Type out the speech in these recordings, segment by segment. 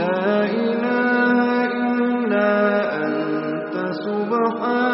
لا إله إلا أنت سبحانك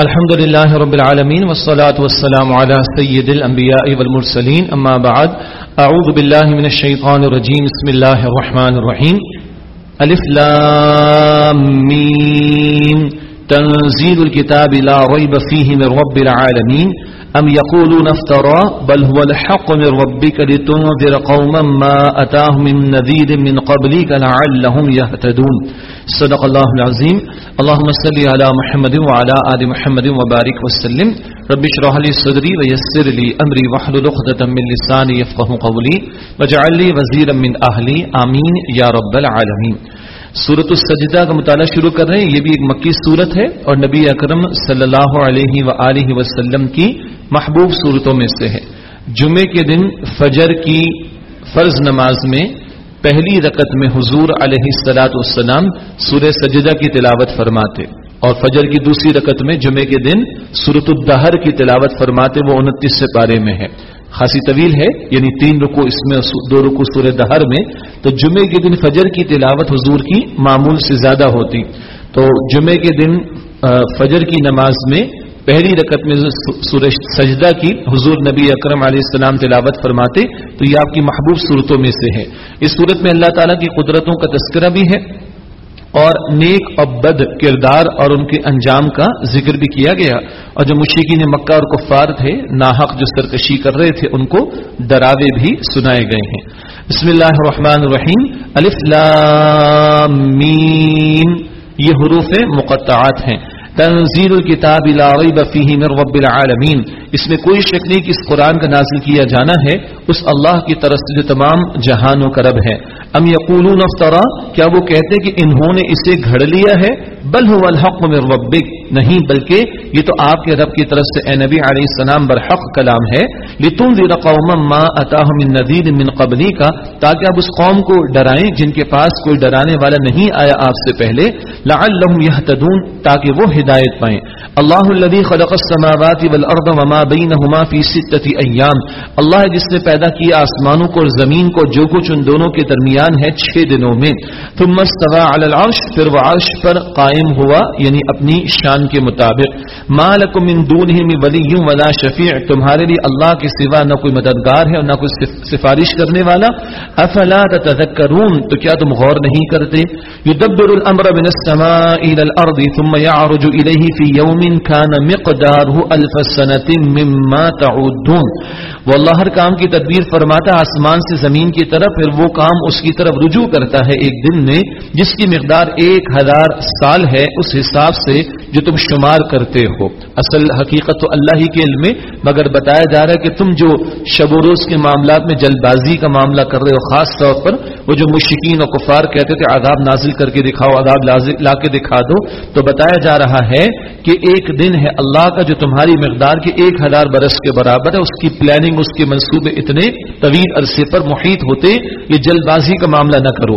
الحمد لله رب العالمين والصلاة والسلام على سيد الأنبياء والمرسلين. أما بعد اعوذ باللہ من الشیطان الرجیم بسم اللہ الرحمن الرحیم الف لام میم تنزيل الكتاب لا ريب فيه من رب العالمين أم يقولون افترى بل هو الحق من ربك لتنذر قوما ما أتاهم من نذير من قبلك لعلهم يهتدون. صدق الله العظيم. اللهم صل على محمد وعلى آل محمد وبارك وسلم. رب اشرح لي صدري ويسر لي أمري واحلل عقدة من لساني يفقه قولي. واجعل لي وزيرا من أهلي. آمين يا رب العالمين. سورت السجدہ کا مطالعہ شروع کر رہے ہیں۔ یہ بھی ایک مکی صورت ہے اور نبی اکرم صلی اللہ علیہ و وسلم کی محبوب صورتوں میں سے ہے۔ جمعے کے دن فجر کی فرض نماز میں پہلی رکت میں حضور علیہ السلاۃ والسلام سورہ سجدہ کی تلاوت فرماتے اور فجر کی دوسری رکت میں جمعے کے دن سورت الدہر کی تلاوت فرماتے، وہ انتیس سے پارے میں ہے۔ خاصی طویل ہے یعنی تین رکو اس میں دو رکو سورہ دہر میں۔ تو جمعے کے دن فجر کی تلاوت حضور کی معمول سے زیادہ ہوتی۔ تو جمعے کے دن فجر کی نماز میں پہلی رکت میں سورج سجدہ کی حضور نبی اکرم علیہ السلام تلاوت فرماتے، تو یہ آپ کی محبوب صورتوں میں سے ہے۔ اس صورت میں اللہ تعالیٰ کی قدرتوں کا تذکرہ بھی ہے اور نیک اور بد کردار اور ان کے انجام کا ذکر بھی کیا گیا۔ اور جو مشیقین مکہ اور کفار تھے، ناحق جو سرکشی کر رہے تھے، ان کو ڈراوے بھی سنائے گئے ہیں۔ بسم اللہ الرحمن الرحیم. الف لام میم. یہ حروف مقطعات ہیں. تنزیل الکتاب لا ریب فیہ من رب العالمین. اس میں کوئی شک نہیں کہ اس قرآن کا نازل کیا جانا ہے. اس اللہ کی طرف سے جو تمام جہانوں کا رب ہے ام یقولون افطرا کیا وہ کہتے کہ انہوں نے اسے گھڑ لیا ہے؟ بل هو الحق من ربک نہیں، بلکہ یہ تو آپ کے رب کی طرف سے، اے نبی علیہ السلام، برحق کلام ہے. لتنذر قوما ما اتاهم من نذیر من قبلی کا تاکہ آپ اس قوم کو ڈرائیں جن کے پاس کوئی ڈرانے والا نہیں آیا آپ سے پہلے. لعلهم يهتدون، تاکہ وہ ہدایت پائیں. اللہ الذي خلق السماوات والارض وما بینہما فی ستت ایام اللہ جس نے پیدا کیا آسمانوں کو اور زمین کو، جو کچھ ان دونوں کے درمیان ہے، چھ دنوں میں. ثم استوى على العرش، پھر وہ عرش پر قائم قائم ہوا یعنی اپنی شان کے مطابق. ما لکم من دونہ من ولی ولا شفیع تمہارے لیے اللہ کے سوا نہ کوئی مددگار ہے اور نہ کوئی سفارش کرنے والا. افلا تتذکرون تو کیا تم غور نہیں کرتے؟ یدبر الامر من السماء الى الارض ثم يعرج الیہ فی یوم كان مقداره الف سنه مما تعدون. وہ اللہ ہر کام کی تدبیر فرماتا آسمان سے زمین کی طرف، پھر وہ کام اس کی طرف رجوع کرتا ہے ایک دن میں، جس کی مقدار ایک ہزار سال ہے اس حساب سے جو تم شمار کرتے ہو۔ اصل حقیقت تو اللہ ہی کے علم میں، مگر بتایا جا رہا ہے کہ تم جو شب و روز کے معاملات میں جلد بازی کا معاملہ کر رہے ہو، خاص طور پر وہ جو مشکین اور کفار کہتے تھے، عذاب نازل کر کے دکھاؤ، عذاب لا کے دکھا دو۔ تو بتایا جا رہا ہے کہ ایک دن ہے اللہ کا، جو تمہاری مقدار کے ایک ہزار برس کے برابر ہے، اس کی پلاننگ اس کے منصوبے اتنے طویل عرصے پر محیط ہوتے یہ جلد بازی کا معاملہ نہ کرو۔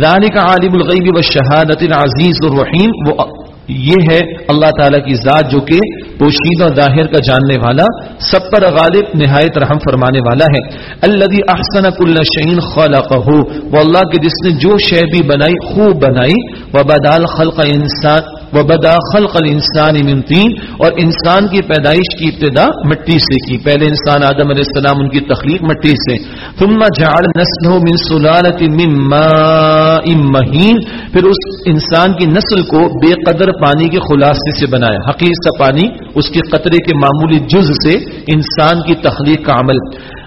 رانی کا عالم الغیب و شہادت عزیز الرحیم۔ وہ یہ ہے اللہ تعالیٰ کی ذات جو کہ پوشیدہ ظاہر کا جاننے والا، سب پر غالب نہایت رحم فرمانے والا ہے۔ اللہ احسن کل شعین خلق وہ اللہ کے جس نے جو شے بھی بنائی، خوب بنائی۔ و بدال خلق انسان۔ وہ بدا خلق الانسان من تین اور انسان کی پیدائش کی ابتدا مٹی سے کی۔ پہلے انسان آدم علیہ السلام ان کی تخلیق مٹی سے۔ ثم جعل نسله من سلالة من ماء مہین۔ پھر اس انسان کی نسل کو بے قدر پانی کے خلاصے سے بنایا۔ حقیق سا پانی اس کے قطرے کے معمولی جز سے انسان کی تخلیق کا عمل۔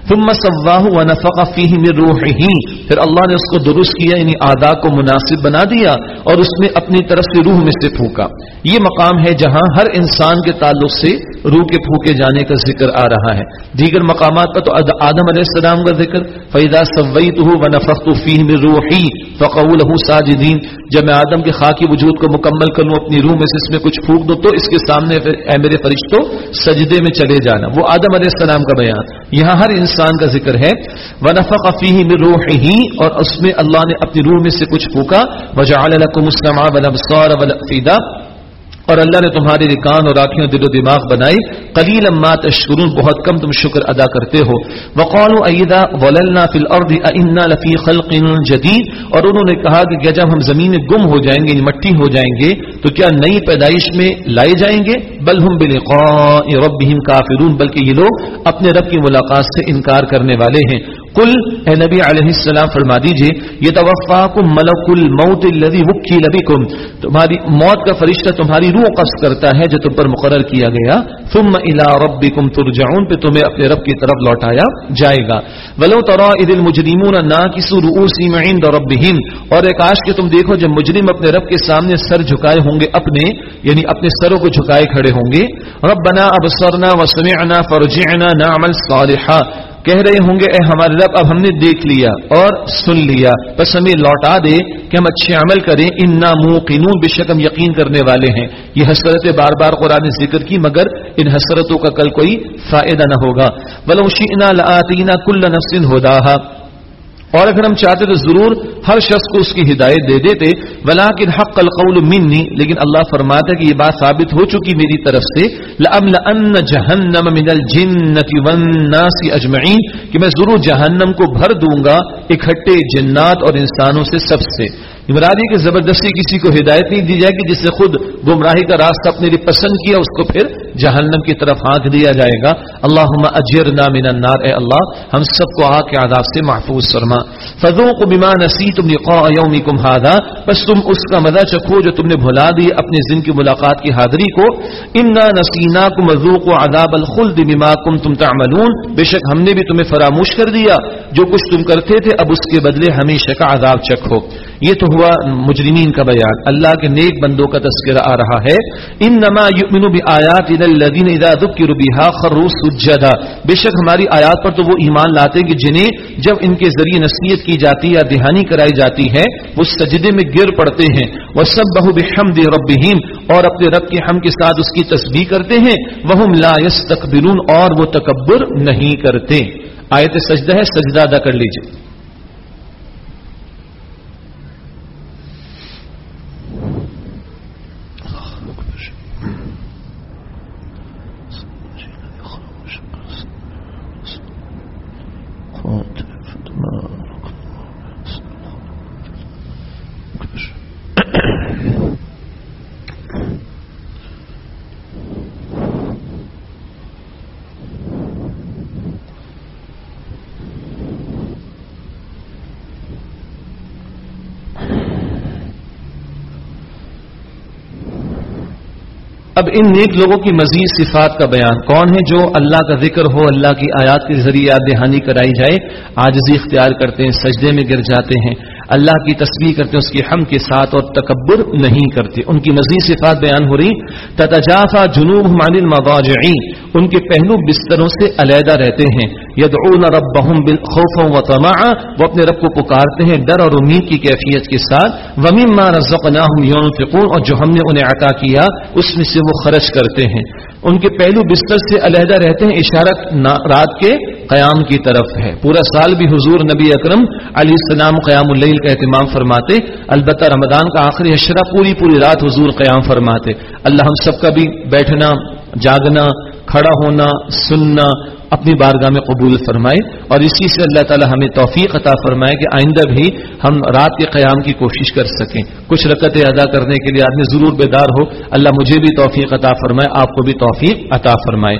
ثم سواہ ونفق فیہ من روحہ. پھر اللہ نے اس کو درست کیا یعنی آدھا کو مناسب بنا دیا اور اس میں اپنی طرف سے روح میں سے پھونکا. یہ مقام ہے جہاں ہر انسان کے تعلق سے روح کے پھونکے جانے کا ذکر آ رہا ہے۔ دیگر مقامات پر تو آدم علیہ السلام کا ذکر فیدا سویتہ ونفخت فیہ من روحی فقعوا له ساجدین جب میں آدم کے خاکی وجود کو مکمل کر لوں اپنی روح میں سے اس میں کچھ پھونک دو تو اس کے سامنے اے میرے فرشتوں سجدے میں چلے جانا۔ وہ آدم علیہ السلام کا بیان۔ یہاں ہر انسان کا ذکر ہے، ونفق فیہ من روحہ اور اس میں اللہ نے اپنی روح میں سے کچھ پھونکا۔ وجعل لكم السمع والابصار والافئدہ اور اللہ نے تمہاری رکان اور آنکھیں دل و دماغ بنائی۔ قلیل اما تشکرون، بہت کم تم شکر ادا کرتے ہو۔ وقالوا ایدا وللنا فی الارض انا لفی خلق جدید۔ اور انہوں نے کہا کہ کیا جب ہم زمین میں گم ہو جائیں گے یعنی مٹی ہو جائیں گے، تو کیا نئی پیدائش میں لائے جائیں گے؟ بل ہم بلقاء ربهم کافرون، بلکہ یہ لوگ اپنے رب کی ملاقات سے انکار کرنے والے ہیں۔ کل اے نبی علیہ السلام، فرما دیجیے یہ توفا کم ملک الموت الذي وكل بكم تمہاری موت کا فرشتہ تمہاری روح قبض کرتا ہے جو تم پر مقرر کیا گیا، ثم الى ربكم ترجعون پہ تمہیں اپنے رب کی طرف لوٹایا جائے گا۔ ولو ترى اذ المجرمون ناكسوا رؤوسهم عند ربهم اور ایک آش کہ تم دیکھو جب مجرم اپنے رب کے سامنے سر جھکائے ہوں گے، اپنے یعنی اپنے سروں کو جھکائے کھڑے ہوں گے، ربنا ابصرنا وسمعنا فرجعنا نعمل صالحا۔ کہہ رہے ہوں گے، اے ہمارے رب، اب ہم نے دیکھ لیا اور سن لیا۔ بس ہمیں لوٹا دے کہ ہم اچھے عمل کریں۔ ان موقنون، بے شک ہم یقین کرنے والے ہیں۔ یہ حسرتیں بار بار قرآن ذکر کی، مگر ان حسرتوں کا کل کوئی فائدہ نہ ہوگا۔ بلوشینا لآتینا کل نفس ہداہا اور اگر ہم چاہتے تو ضرور ہر شخص کو اس کی ہدایت دے دیتے. ولیکن حق القول منی لیکن اللہ فرماتا ہے کہ یہ بات ثابت ہو چکی میری طرف سے. لَأَمْلَأَنَّ جَهَنَّمَ مِنَ الْجِنَّةِ وَالنَّاسِ أَجْمَعِينَ، کہ میں ضرور جہنم کو بھر دوں گا اکٹھے جنات اور انسانوں سے سب سے. مرادی کہ زبردستی کسی کو ہدایت نہیں دی جائے گی، جس سے خود گمراہی کا راستہ اپنے لیے پسند کیا، اس کو پھر جہنم کی طرف ہانک دیا جائے گا۔ اللہ اجرنا من النار، اے اللہ، ہم سب کو آگ کے عذاب سے محفوظ فرما۔ فذوقوا بما نسیتم لقاء یومکم هذا، بس تم اس کا مزہ چکھو جو تم نے بھلا دی اپنے دن کی ملاقات کی حاضری کو۔ انا نسیناکم وذوقوا عذاب الخلد بما کنتم تعملون، بے شک ہم نے بھی تمہیں فراموش کر دیا۔ جو کچھ تم کرتے تھے، اب اس کے بدلے ہمیشہ کا عذاب چکھو۔ یہ تو ہوا مجرمین کا بیان۔ اللہ کے نیک بندوں کا تذکرہ آ رہا ہے۔ انما یؤمن بآیات الذین اذا بها خروا سجدا۔ بے شک ہماری آیات پر تو وہ ایمان لاتے کہ جنہیں جب ان کے ذریعے نصیحت کی جاتی یا دہانی کرائی جاتی ہے، وہ سجدے میں گر پڑتے ہیں۔ وسبحوا بحمد ربهم۔ اور اپنے رب کی حمد کے ساتھ اس کی تسبیح کرتے ہیں۔ وهم لا يستكبرون اور وہ تکبر نہیں کرتے۔ آیت سجدہ ہے، سجدہ ادا کر لیجیے۔ اب ان نیک لوگوں کی مزید صفات کا بیان کون ہے جو اللہ کا ذکر ہو، اللہ کی آیات کے ذریعے یاد دہانی کرائی جائے؟ آجزی اختیار کرتے ہیں، سجدے میں گر جاتے ہیں۔ اللہ کی تسبیح کرتے ہیں، اس کی ہم کے ساتھ اور تکبر نہیں کرتے۔ ان کی مزید صفات بیان ہو رہی، تتجافا جنوب مان المواجعین ان کے پہلو بستروں سے علیحدہ رہتے ہیں۔ یدعون ربهم بالخوف وطمعا وہ اپنے رب کو پکارتے ہیں ڈر اور امید کی کیفیت کے ساتھ۔ ومما رزقناهم ينفقون، اور جو ہم نے انہیں عطا کیا، اس میں سے وہ خرچ کرتے ہیں۔ ان کے پہلو بستر سے علیحدہ رہتے ہیں، اشارت رات کے قیام کی طرف ہے۔ پورا سال بھی حضور نبی اکرم علی السلام قیام اللیل کا اہتمام فرماتے، البتہ رمضان کا آخری اشرا پوری پوری رات حضور قیام فرماتے۔ اللہ ہم سب کا بھی بیٹھنا، جاگنا، کھڑا ہونا، سننا اپنی بارگاہ میں قبول فرمائے اور اسی سے اللہ تعالی ہمیں توفیق عطا فرمائے کہ آئندہ بھی ہم رات کے قیام کی کوشش کر سکیں۔ کچھ رکتیں ادا کرنے کے لیے آدمی ضرور بیدار ہو۔ اللہ مجھے بھی توفیق عطا فرمائے، آپ کو بھی توفیق عطا فرمائے۔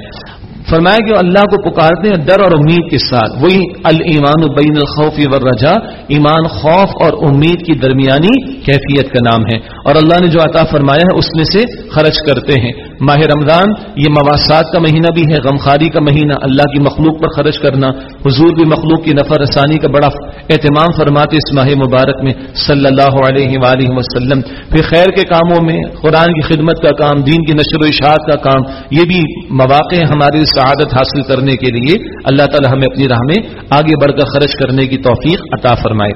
فرمایا کہ اللہ کو پکارتے ہیں ڈر اور امید کے ساتھ۔ وہی المان بین الخوف والرجا ایمان خوف اور امید کی درمیانی کیفیت کا نام ہے۔ اور اللہ نے جو عطا فرمایا ہے، اس میں سے خرچ کرتے ہیں۔ ماہ رمضان، یہ مواسات کا مہینہ بھی ہے۔ غمخاری کا مہینہ، اللہ کی مخلوق پر خرچ کرنا۔ حضور بھی مخلوق کی نفر رسانی کا بڑا اہتمام فرماتے اس ماہ مبارک میں۔ صلی اللہ علیہ وآلہ وسلم۔ پھر خیر کے کاموں میں، قرآن کی خدمت کا کام، دین کی نشر و اشاعت کا کام، یہ بھی مواقع ہمارے سعادت حاصل کرنے کے لیے اللہ تعالی ہمیں اپنی راہ میں آگے بڑھ کر خرچ کرنے کی توفیق عطا فرمائے۔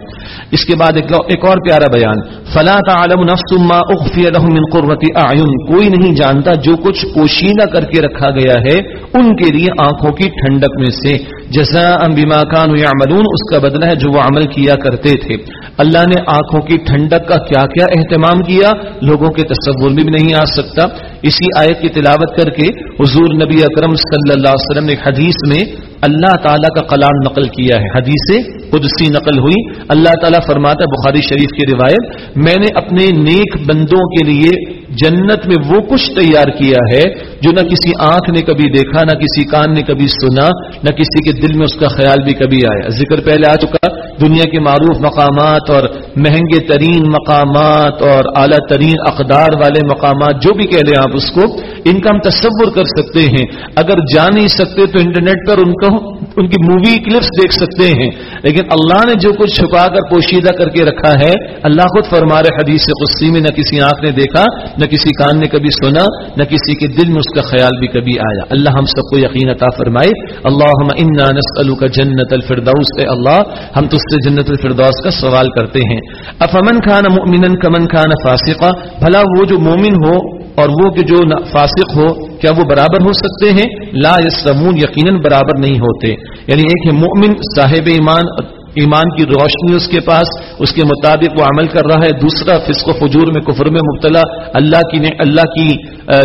اس کے بعد ایک اور پیارا بیان۔ فلا تعلم نفس ما اخفی لهم من قرة اعین کوئی نہیں جانتا جو کچھ پوشیدہ کر کے رکھا گیا ہے ان کے لیے آنکھوں کی ٹھنڈک میں سے۔ جزاء بما كانوا يعملون اس کا بدلہ ہے جو وہ عمل کیا کرتے تھے۔ اللہ نے آنکھوں کی ٹھنڈک کا کیا کیا اہتمام کیا، لوگوں کے تصور میں بھی نہیں آ سکتا۔ اسی آیت کی تلاوت کر کے حضور نبی اکرم صلی اللہ علیہ وسلم نے حدیث میں اللہ تعالیٰ کا کلام نقل کیا ہے حدیث قدسی نقل ہوئی۔ اللہ تعالیٰ فرماتا بخاری شریف کی روایت، میں نے اپنے نیک بندوں کے لیے جنت میں وہ کچھ تیار کیا ہے جو نہ کسی آنکھ نے کبھی دیکھا، نہ کسی کان نے کبھی سنا، نہ کسی کے دل میں اس کا خیال بھی کبھی آیا۔ ذکر پہلے آ چکا دنیا کے معروف مقامات اور مہنگے ترین مقامات اور اعلیٰ ترین اقدار والے مقامات جو بھی کہہ لیں آپ اس کو، ان کا ہم تصور کر سکتے ہیں۔ اگر جا نہیں سکتے تو انٹرنیٹ پر ان کو ان کی مووی کلپس دیکھ سکتے ہیں۔ لیکن اللہ نے جو کچھ چھپا کر پوشیدہ کر کے رکھا ہے، اللہ خود فرما رہے حدیث سے میں، نہ کسی آنکھ نے دیکھا، نہ کسی کان نے کبھی سنا، نہ کسی کے دل میں اس کا خیال بھی کبھی آیا۔ اللہ ہم سب کو یقین عطا فرمائے۔ اللہ انا کا جنت الفردوس۔ اے اللہ، ہم تو اس سے جنت الفردوس کا سوال کرتے ہیں۔ افمن خان مؤمنا کمن خان فاسقا؟ بھلا وہ جو مومن ہو اور وہ کہ جو فاسق ہو، کیا وہ برابر ہو سکتے ہیں؟ لا یسمون یقیناً برابر نہیں ہوتے۔ یعنی ایک ہے مومن صاحب ایمان ایمان کی روشنی اس کے پاس، اس کے مطابق وہ عمل کر رہا ہے۔ دوسرا، فسق و فجور میں کفر میں مبتلا، اللہ کی اللہ کی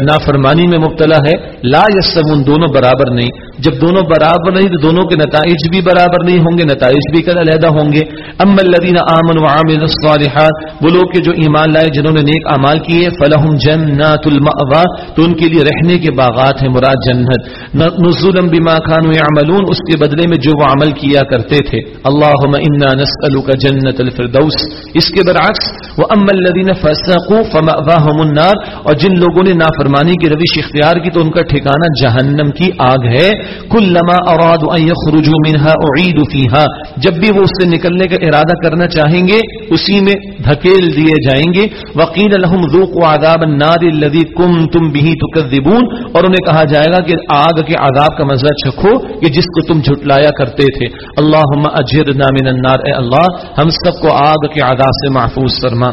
نافرمانی میں مبتلا ہے۔ لا یسمون، دونوں برابر نہیں۔ جب دونوں برابر نہیں، تو دونوں کے نتائج بھی برابر نہیں ہوں گے، نتائج بھی کل علیحدہ ہوں گے۔ ام الدین امن وعامل الصالحات، وہ لوگ کے جو ایمان لائے، جنہوں نے نیک امال کیے فلحم جنات المأوا تو ان کے لیے رہنے کے باغات ہیں، مراد جنت۔ نزول بما كانوا يعملون اس کے بدلے میں جو وہ عمل کیا کرتے تھے۔ اللہ اللهم انا نسالك جنت الفردوس. اس کے برعکس واما الذين فسقوا فمأواهم النار، اور جن لوگوں نے نافرمانی کی، روش اختیار کی، تو ان کا ٹھکانہ جہنم کی آگ ہے۔ کلما اراد ان يخرجوا منها اعيدوا فيها۔ جب بھی وہ اس سے نکلنے کا ارادہ کرنا چاہیں گے، اسی میں دھکیل دیے جائیں گے۔ وقیل لهم ذوقوا عذاب النار الذي كنتم به تكذبون۔ اور انہیں کہا جائے گا کہ آگ کے عذاب کا مزہ چکھو، کہ جس کو تم جھٹلایا کرتے تھے۔ اللهم اجرنا من النار، اے اللہ، ہم سب کو آگ کے عذاب سے محفوظ فرما۔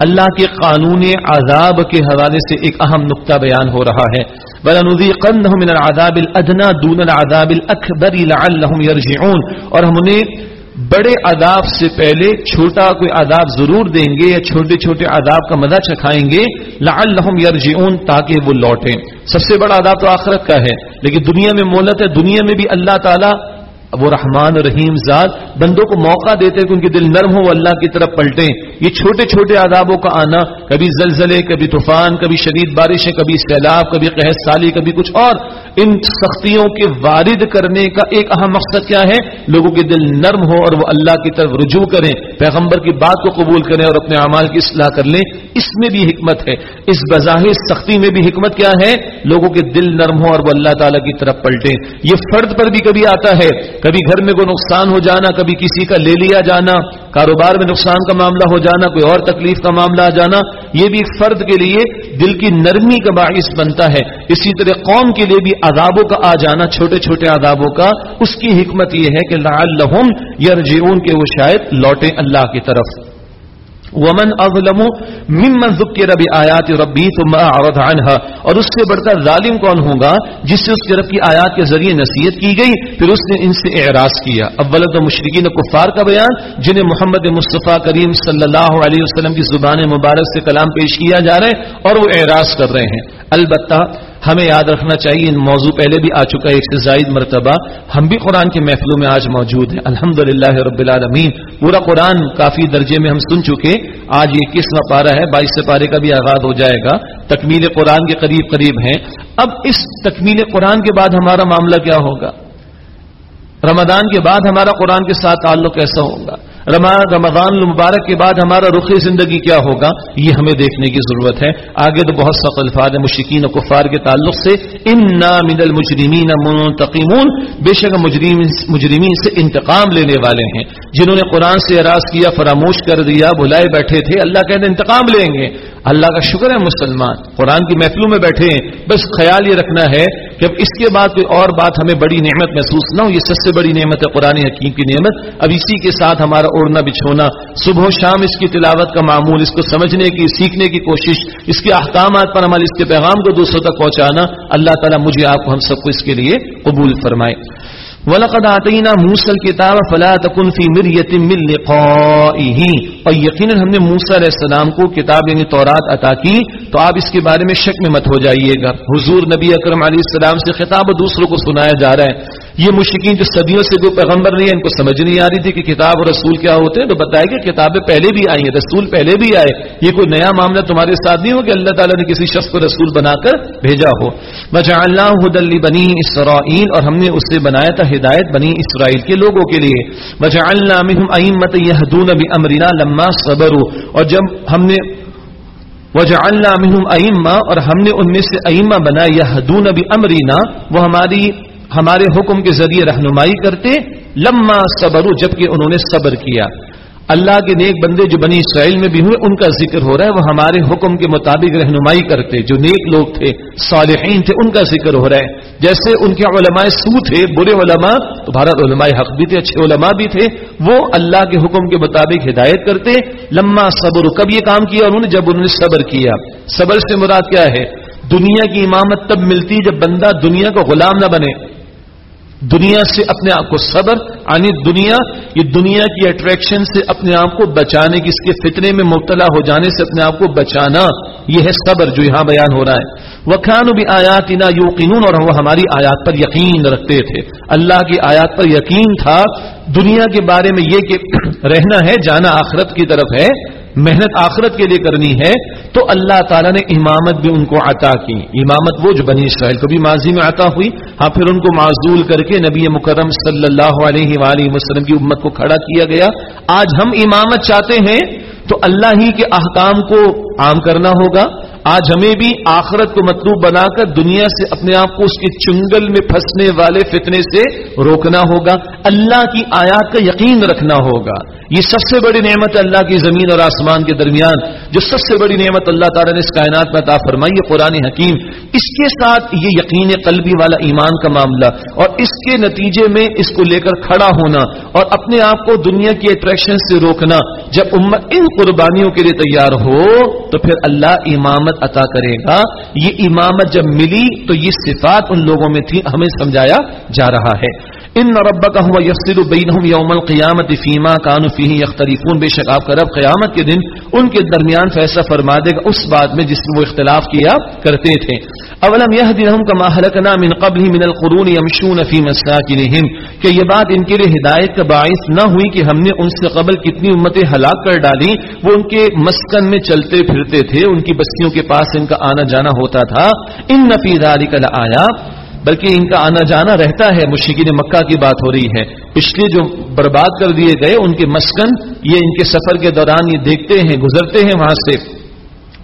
اللہ کے قانون عذاب کے حوالے سے ایک اہم نقطہ بیان ہو رہا ہے۔ وَلَنُذِيقَنَّهُ مِنَ الْعَذَابِ الْأَدْنَى دُونَ الْعَذَابِ الْأَكْبَرِ لَعَلَّهُمْ يَرْجِعُونَ۔ اور ہم انہیں بڑے عذاب سے پہلے چھوٹا کوئی عذاب ضرور دیں گے یا چھوٹے چھوٹے عذاب کا مزہ چکھائیں گے لعلہم یرجعون تاکہ وہ لوٹیں۔ سب سے بڑا عذاب تو آخرت کا ہے، لیکن دنیا میں مولت ہے، دنیا میں بھی اللہ تعالیٰ وہ رحمان رحیم ذات بندوں کو موقع دیتے کہ ان کے دل نرم ہو اللہ کی طرف پلٹیں۔ یہ چھوٹے چھوٹے عذابوں کا آنا، کبھی زلزلے، کبھی طوفان، کبھی شدید بارشیں، کبھی سیلاب، کبھی قحط سالی، کبھی کچھ اور۔ ان سختیوں کے وارد کرنے کا ایک اہم مقصد کیا ہے؟ لوگوں کے دل نرم ہو اور وہ اللہ کی طرف رجوع کریں، پیغمبر کی بات کو قبول کریں اور اپنے اعمال کی اصلاح کر لیں۔ اس میں بھی حکمت ہے۔ اس بظاہر سختی میں بھی حکمت کیا ہے؟ لوگوں کے دل نرم ہو اور وہ اللہ تعالیٰ کی طرف پلٹیں۔ یہ فرد پر بھی کبھی آتا ہے۔ کبھی گھر میں کوئی نقصان ہو جانا، کبھی کسی کا لے لیا جانا، کاروبار میں نقصان کا معاملہ ہو جانا، کوئی اور تکلیف کا معاملہ آ جانا، یہ بھی فرد کے لیے دل کی نرمی کا باعث بنتا ہے۔ اسی طرح قوم کے لیے بھی عذابوں کا آ جانا، چھوٹے چھوٹے عذابوں کا، اس کی حکمت یہ ہے کہ لعلہم یرجعون کے وہ شاید لوٹیں اللہ کی طرف۔ ومن اظلم ممن ذکر بآیات ربی ثم اعرض عنها۔ اور اس سے بڑھ کر ظالم کون ہوگا جس سے اس کے رب کی آیات کے ذریعے نصیحت کی گئی، پھر اس نے ان سے اعراض کیا۔ اول تو مشرقین کفار کا بیان، جنہیں محمد مصطفیٰ کریم صلی اللہ علیہ وسلم کی زبان مبارک سے کلام پیش کیا جا رہا ہے اور وہ اعراض کر رہے ہیں۔ البتہ ہمیں یاد رکھنا چاہیے ان موضوع پہلے بھی آ چکا ہے، ایک سے زائد مرتبہ۔ ہم بھی قرآن کے محفلوں میں آج موجود ہیں۔ الحمد رب العالمین۔ پورا قرآن کافی درجے میں ہم سن چکے آج یہ کس میں پارا ہے بائیس پارے کا بھی آغاز ہو جائے گا۔ تکمیل قرآن کے قریب قریب ہیں۔ اب اس تکمیل قرآن کے بعد ہمارا معاملہ کیا ہوگا؟ رمضان کے بعد ہمارا قرآن کے ساتھ تعلق کیسا ہوگا؟ رمضان المبارک کے بعد ہمارا رخ زندگی کیا ہوگا؟ یہ ہمیں دیکھنے کی ضرورت ہے۔ آگے تو بہت سخت الفاظ مشکین و کفار کے تعلق سے۔ ان من المجرمین منتقمون۔ بے شک مجرمین سے انتقام لینے والے ہیں۔ جنہوں نے قرآن سے اراض کیا، فراموش کر دیا، بلائے بیٹھے تھے، اللہ کہتے انتقام لیں گے۔ اللہ کا شکر ہے مسلمان قرآن کی محفلوں میں بیٹھے ہیں۔ بس خیال یہ رکھنا ہے کہ اب اس کے بعد کوئی اور بات ہمیں بڑی نعمت محسوس نہ ہو، یہ سب سے بڑی نعمت ہے قرآن حکیم کی نعمت۔ اب اسی کے ساتھ ہمارا اوڑھنا بچھونا۔ صبح و شام اس کی تلاوت کا معمول، اس کو سمجھنے کی، سیکھنے کی کوشش، اس کے احکامات پر عمل، اس کے پیغام کو دوسروں تک پہنچانا۔ اللہ تعالیٰ مجھے آپ کو، ہم سب کو اس کے لیے قبول فرمائے۔ وَلَقَدْ آتَيْنَا مُوسَى الْكِتَابَ فَلَا تَكُنْ فِي مِرْيَةٍ من لِقَائِهِ اور یقیناً ہم نے موسیٰ علیہ السلام کو کتاب یعنی تورات عطا کی تو آپ اس کے بارے میں شک میں مت ہو جائیے گا۔ حضور نبی اکرم علیہ السلام سے خطاب دوسروں کو سنایا جا رہا ہے۔ یہ مشکین جو صدیوں سے کوئی پیغمبر نہیں ہے ان کو سمجھ نہیں آ رہی تھی کہ کتاب اور رسول کیا ہوتے ہیں، تو بتایا کہ کتابیں پہلے بھی آئی ہیں، رسول پہلے بھی آئے۔ یہ کوئی نیا معاملہ تمہارے ساتھ نہیں ہو کہ اللہ تعالیٰ نے کسی شخص کو رسول بنا کر بھیجا ہو۔ بجا اللہ بنی اسرائیل اور ہم نے اسے بنایا تھا ہدایت بنی اسرائیل کے لوگوں کے لیے۔ بجا اللہ یہدون بامرنا لما صبروا۔ اور جب ہم نے وجعلنا منهم ائمہ اور ہم نے ان میں سے ائمہ بنایا یہدون بامرنا وہ ہماری ہمارے حکم کے ذریعے رہنمائی کرتے لما صبر جبکہ انہوں نے صبر کیا۔ اللہ کے نیک بندے جو بنی اسرائیل میں بھی ہوئے، ان کا ذکر ہو رہا ہے۔ وہ ہمارے حکم کے مطابق رہنمائی کرتے۔ جو نیک لوگ تھے، صالحین تھے، ان کا ذکر ہو رہا ہے۔ جیسے ان کے علماء سو تھے، برے علماء، تو بھارت علماء حق بھی تھے، اچھے علماء بھی تھے۔ وہ اللہ کے حکم کے مطابق ہدایت کرتے۔ لما صبر کب یہ کام کیا انہوں نے؟ جب انہوں نے صبر کیا۔ صبر سے مراد کیا ہے؟ دنیا کی امامت تب ملتی جب بندہ دنیا کا غلام نہ بنے۔ دنیا سے اپنے آپ کو صبر یعنی دنیا، یہ دنیا کی اٹریکشن سے اپنے آپ کو بچانے کی، اس کے فتنے میں مبتلا ہو جانے سے اپنے آپ کو بچانا، یہ ہے صبر جو یہاں بیان ہو رہا ہے۔ وہ بھی آیات نا اور وہ ہماری آیات پر یقین رکھتے تھے۔ اللہ کی آیات پر یقین تھا۔ دنیا کے بارے میں یہ کہ رہنا ہے، جانا آخرت کی طرف ہے۔ محنت آخرت کے لیے کرنی ہے، تو اللہ تعالیٰ نے امامت بھی ان کو عطا کی۔ امامت وہ جو بنی اسرائیل کو بھی ماضی میں عطا ہوئی ہاں پھر ان کو معذول کر کے نبی مکرم صلی اللہ علیہ وآلہ وسلم کی امت کو کھڑا کیا گیا۔ آج ہم امامت چاہتے ہیں، تو اللہ ہی کے احکام کو عام کرنا ہوگا۔ آج ہمیں بھی آخرت کو مطلوب بنا کر دنیا سے اپنے آپ کو اس کے چنگل میں پھنسنے والے فتنے سے روکنا ہوگا، اللہ کی آیات کا یقین رکھنا ہوگا۔ یہ سب سے بڑی نعمت اللہ کی زمین اور آسمان کے درمیان، جو سب سے بڑی نعمت اللہ تعالیٰ نے اس کائنات میں عطا فرمائی ہے، قرآن حکیم۔ اس کے ساتھ یہ یقین قلبی والا ایمان کا معاملہ۔ اور اس کے نتیجے میں اس کو لے کر کھڑا ہونا اور اپنے آپ کو دنیا کی اٹریکشن سے روکنا۔ جب امت ان قربانیوں کے لیے تیار ہو، تو پھر اللہ امام امامت عطا کرے گا۔ یہ امامت جب ملی تو یہ صفات ان لوگوں میں تھی ہمیں سمجھایا جا رہا ہے۔ ان ربک ہوا یفسر بینہم یوم القیامت فیما کانو فیہ بے شک آپ کا رب قیامت کے دن ان کے درمیان فیصلہ فرما دے گا، اس بات میں جس میں وہ اختلاف کیا کرتے تھے۔ اولم یہدی کما حلقنا من قبل من القرون یمشون فی مساکنہم۔ کہ یہ بات ان کے لیے ہدایت کا باعث نہ ہوئی کہ ہم نے ان سے قبل کتنی امتیں ہلاک کر ڈالی وہ ان کے مسکن میں چلتے پھرتے تھے، ان کی بستیوں کے پاس ان کا آنا جانا ہوتا تھا۔ ان نفی ذالک لآیا بلکہ ان کا آنا جانا رہتا ہے۔ مشکین مکہ کی بات ہو رہی ہے۔ پچھلے جو برباد کر دیے گئے ان کے مسکن، یہ ان کے سفر کے دوران یہ دیکھتے ہیں، گزرتے ہیں وہاں سے۔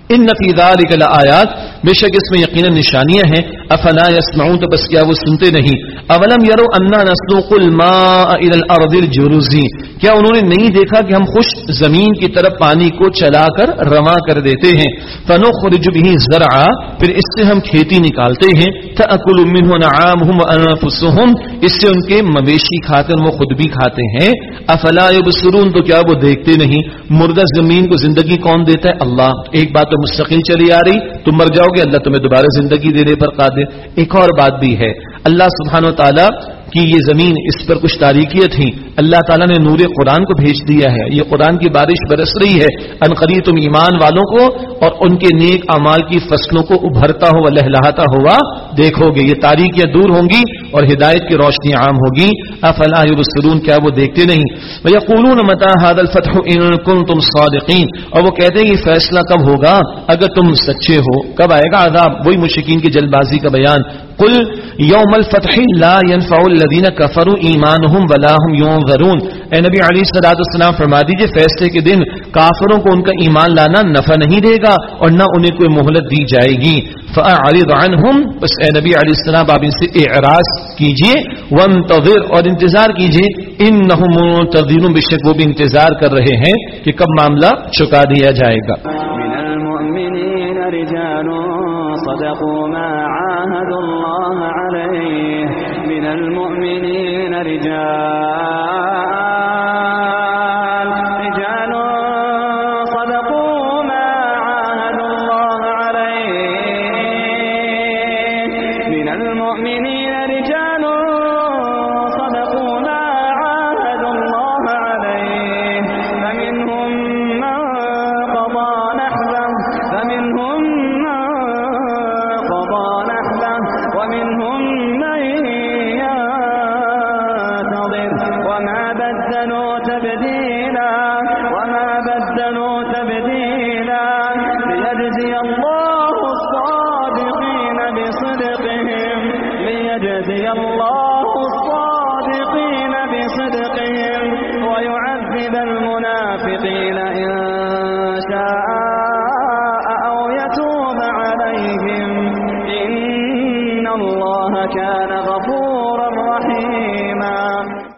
ان نفیدار آیات بے شک اس میں یقینا نشانیاں ہیں۔ افلا یسمعون، تو بس کیا وہ سنتے نہیں۔ اولم یرو انا نسلوق الماء الى الارض الجرزی کیا انہوں نے نہیں دیکھا کہ ہم خوش زمین کی طرف پانی کو چلا کر رواں کر دیتے ہیں؟ فنخرج به زرعا، پھر اس سے ہم کھیتی نکالتے ہیں۔ تاکل منه نعامهم وانفسهم اس سے ان کے مویشی کھاتے ہیں وہ خود بھی کھاتے ہیں۔ افلا یبصرون، تو کیا وہ دیکھتے نہیں۔ مردہ زمین کو زندگی کون دیتا ہے؟ اللہ۔ ایک بات تو مستقل چلی آ رہی، تم مر جاؤ گے، اللہ تمہیں دوبارہ زندگی دینے پر قادر۔ ایک اور بات بھی ہے، اللہ سبحانہ و تعالیٰ کی یہ زمین اس پر کچھ تاریخیت تھیں۔ اللہ تعالیٰ نے نور قرآن کو بھیج دیا ہے۔ یہ قرآن کی بارش برس رہی ہے۔ انقری تم ایمان والوں کو اور ان کے نیک امال کی فصلوں کو ابھرتا ہوا لہلاتا ہوا دیکھو گے۔ یہ تاریخیاں دور ہوں گی اور ہدایت کی روشنی عام ہوگی۔ افلاح یبصرون؟ کیا وہ دیکھتے نہیں؟ ویقولون متا هذا الفتح ان کنتم صادقین۔ اور وہ کہتے ہیں، یہ فیصلہ کب ہوگا؟ اگر تم سچے ہو، کب آئے گا عذاب؟ وہی مشکین کی جلد بازی کا بیان۔ قل یوم الفتح لا ينفع الذين كفروا ایمانهم ولا هم ينظرون اے نبی علی صلاۃ السلام فرما دیجیے، فیصلے کے دن کافروں کو ان کا ایمان لانا نفع نہیں دے گا۔ اور نہ انہیں کوئی مہلت دی جائے گی۔ فاعرض عنهم، بس اے نبی علیہ السلام، آپ ان سے اعراض کیجیے۔ وانتظر اور انتظار کیجیے۔ انهم منتظرون بشک وہ بھی انتظار کر رہے ہیں کہ کب معاملہ چکا دیا جائے گا۔ من المؤمنين رجال صدقوا ما عاهدوا الله عليه۔ من المؤمنين رجال